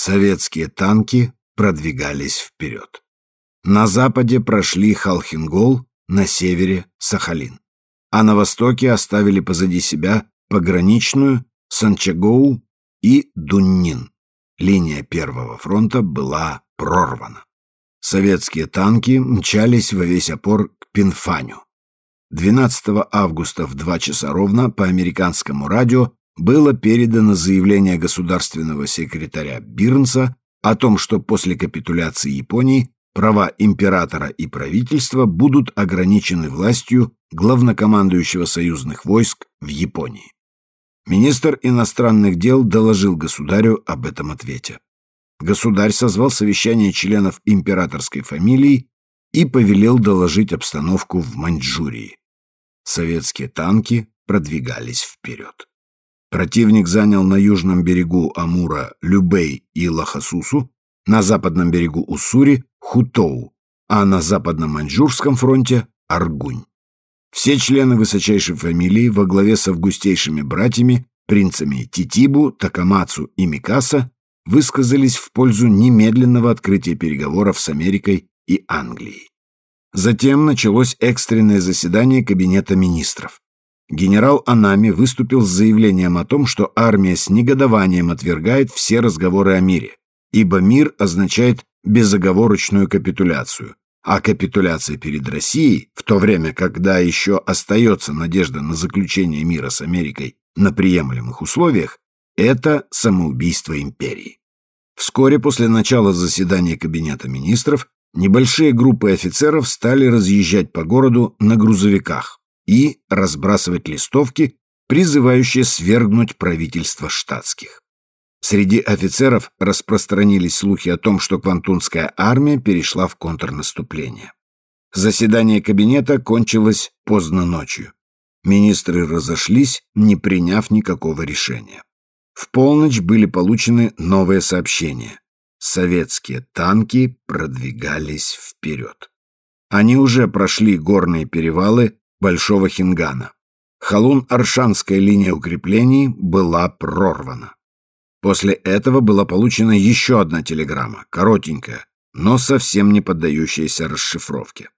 Советские танки продвигались вперед. На западе прошли Халхингол, на севере — Сахалин. А на востоке оставили позади себя пограничную, Санчагоу и Дуннин. Линия Первого фронта была прорвана. Советские танки мчались во весь опор к Пинфаню. 12 августа в 2 часа ровно по американскому радио было передано заявление государственного секретаря Бирнса о том, что после капитуляции Японии права императора и правительства будут ограничены властью главнокомандующего союзных войск в Японии. Министр иностранных дел доложил государю об этом ответе. Государь созвал совещание членов императорской фамилии и повелел доложить обстановку в Маньчжурии. Советские танки продвигались вперед. Противник занял на южном берегу Амура Любей и Лахасусу, на западном берегу Уссури – Хутоу, а на западном Маньчжурском фронте – Аргунь. Все члены высочайшей фамилии во главе с августейшими братьями, принцами Титибу, Такамацу и Микаса высказались в пользу немедленного открытия переговоров с Америкой и Англией. Затем началось экстренное заседание Кабинета министров. Генерал Анами выступил с заявлением о том, что армия с негодованием отвергает все разговоры о мире, ибо мир означает безоговорочную капитуляцию, а капитуляция перед Россией, в то время, когда еще остается надежда на заключение мира с Америкой на приемлемых условиях, это самоубийство империи. Вскоре после начала заседания Кабинета министров небольшие группы офицеров стали разъезжать по городу на грузовиках, и разбрасывать листовки, призывающие свергнуть правительство штатских. Среди офицеров распространились слухи о том, что Квантунская армия перешла в контрнаступление. Заседание кабинета кончилось поздно ночью. Министры разошлись, не приняв никакого решения. В полночь были получены новые сообщения. Советские танки продвигались вперед. Они уже прошли горные перевалы Большого Хингана. Халун-Аршанская линия укреплений была прорвана. После этого была получена еще одна телеграмма, коротенькая, но совсем не поддающаяся расшифровке.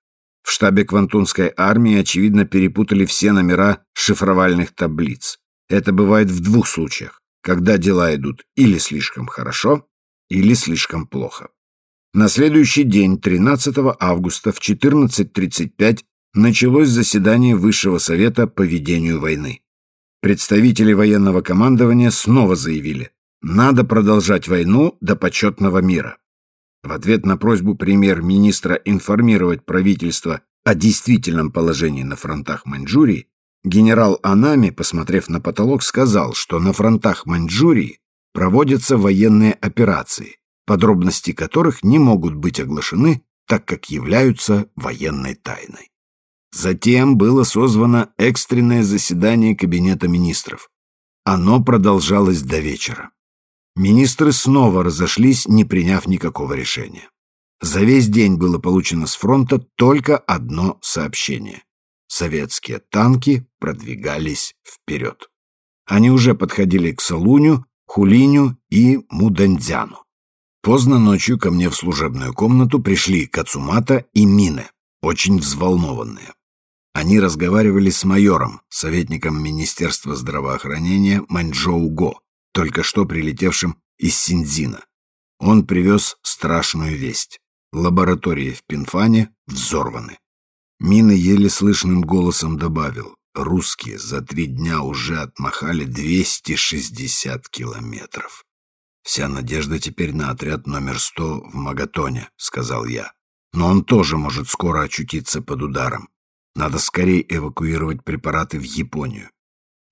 В штабе Квантунской армии, очевидно, перепутали все номера шифровальных таблиц. Это бывает в двух случаях, когда дела идут или слишком хорошо, или слишком плохо. На следующий день, 13 августа в 14.35, началось заседание Высшего совета по ведению войны. Представители военного командования снова заявили, надо продолжать войну до почетного мира. В ответ на просьбу премьер-министра информировать правительство о действительном положении на фронтах Маньчжурии, генерал Анами, посмотрев на потолок, сказал, что на фронтах Маньчжурии проводятся военные операции, подробности которых не могут быть оглашены, так как являются военной тайной. Затем было созвано экстренное заседание Кабинета министров. Оно продолжалось до вечера. Министры снова разошлись, не приняв никакого решения. За весь день было получено с фронта только одно сообщение. Советские танки продвигались вперед. Они уже подходили к Салуню, Хулиню и Мудандзяну. Поздно ночью ко мне в служебную комнату пришли Кацумата и Мине, очень взволнованные. Они разговаривали с майором, советником Министерства здравоохранения Маньчжоу Го, только что прилетевшим из Синдзина. Он привез страшную весть. Лаборатории в Пинфане взорваны. Мина еле слышным голосом добавил. Русские за три дня уже отмахали 260 километров. «Вся надежда теперь на отряд номер 100 в Магатоне», — сказал я. «Но он тоже может скоро очутиться под ударом. Надо скорее эвакуировать препараты в Японию.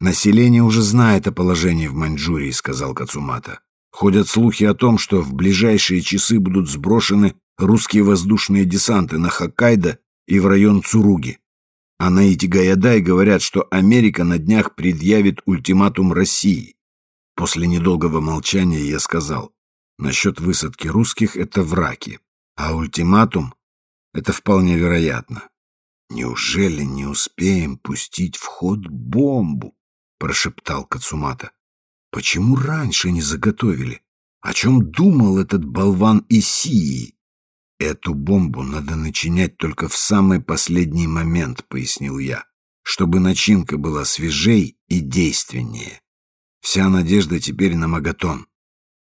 Население уже знает о положении в Маньчжурии, сказал Кацумата. Ходят слухи о том, что в ближайшие часы будут сброшены русские воздушные десанты на Хоккайдо и в район Цуруги. А на Итигаyaдай говорят, что Америка на днях предъявит ультиматум России. После недолгого молчания я сказал, насчет высадки русских это враки, а ультиматум — это вполне вероятно. «Неужели не успеем пустить в ход бомбу?» — прошептал Кацумата. «Почему раньше не заготовили? О чем думал этот болван Исии? Эту бомбу надо начинять только в самый последний момент, пояснил я, чтобы начинка была свежей и действеннее. Вся надежда теперь на Магатон.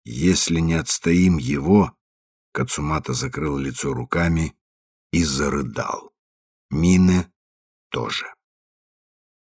Если не отстоим его, Кацумата закрыл лицо руками и зарыдал. Мине тоже.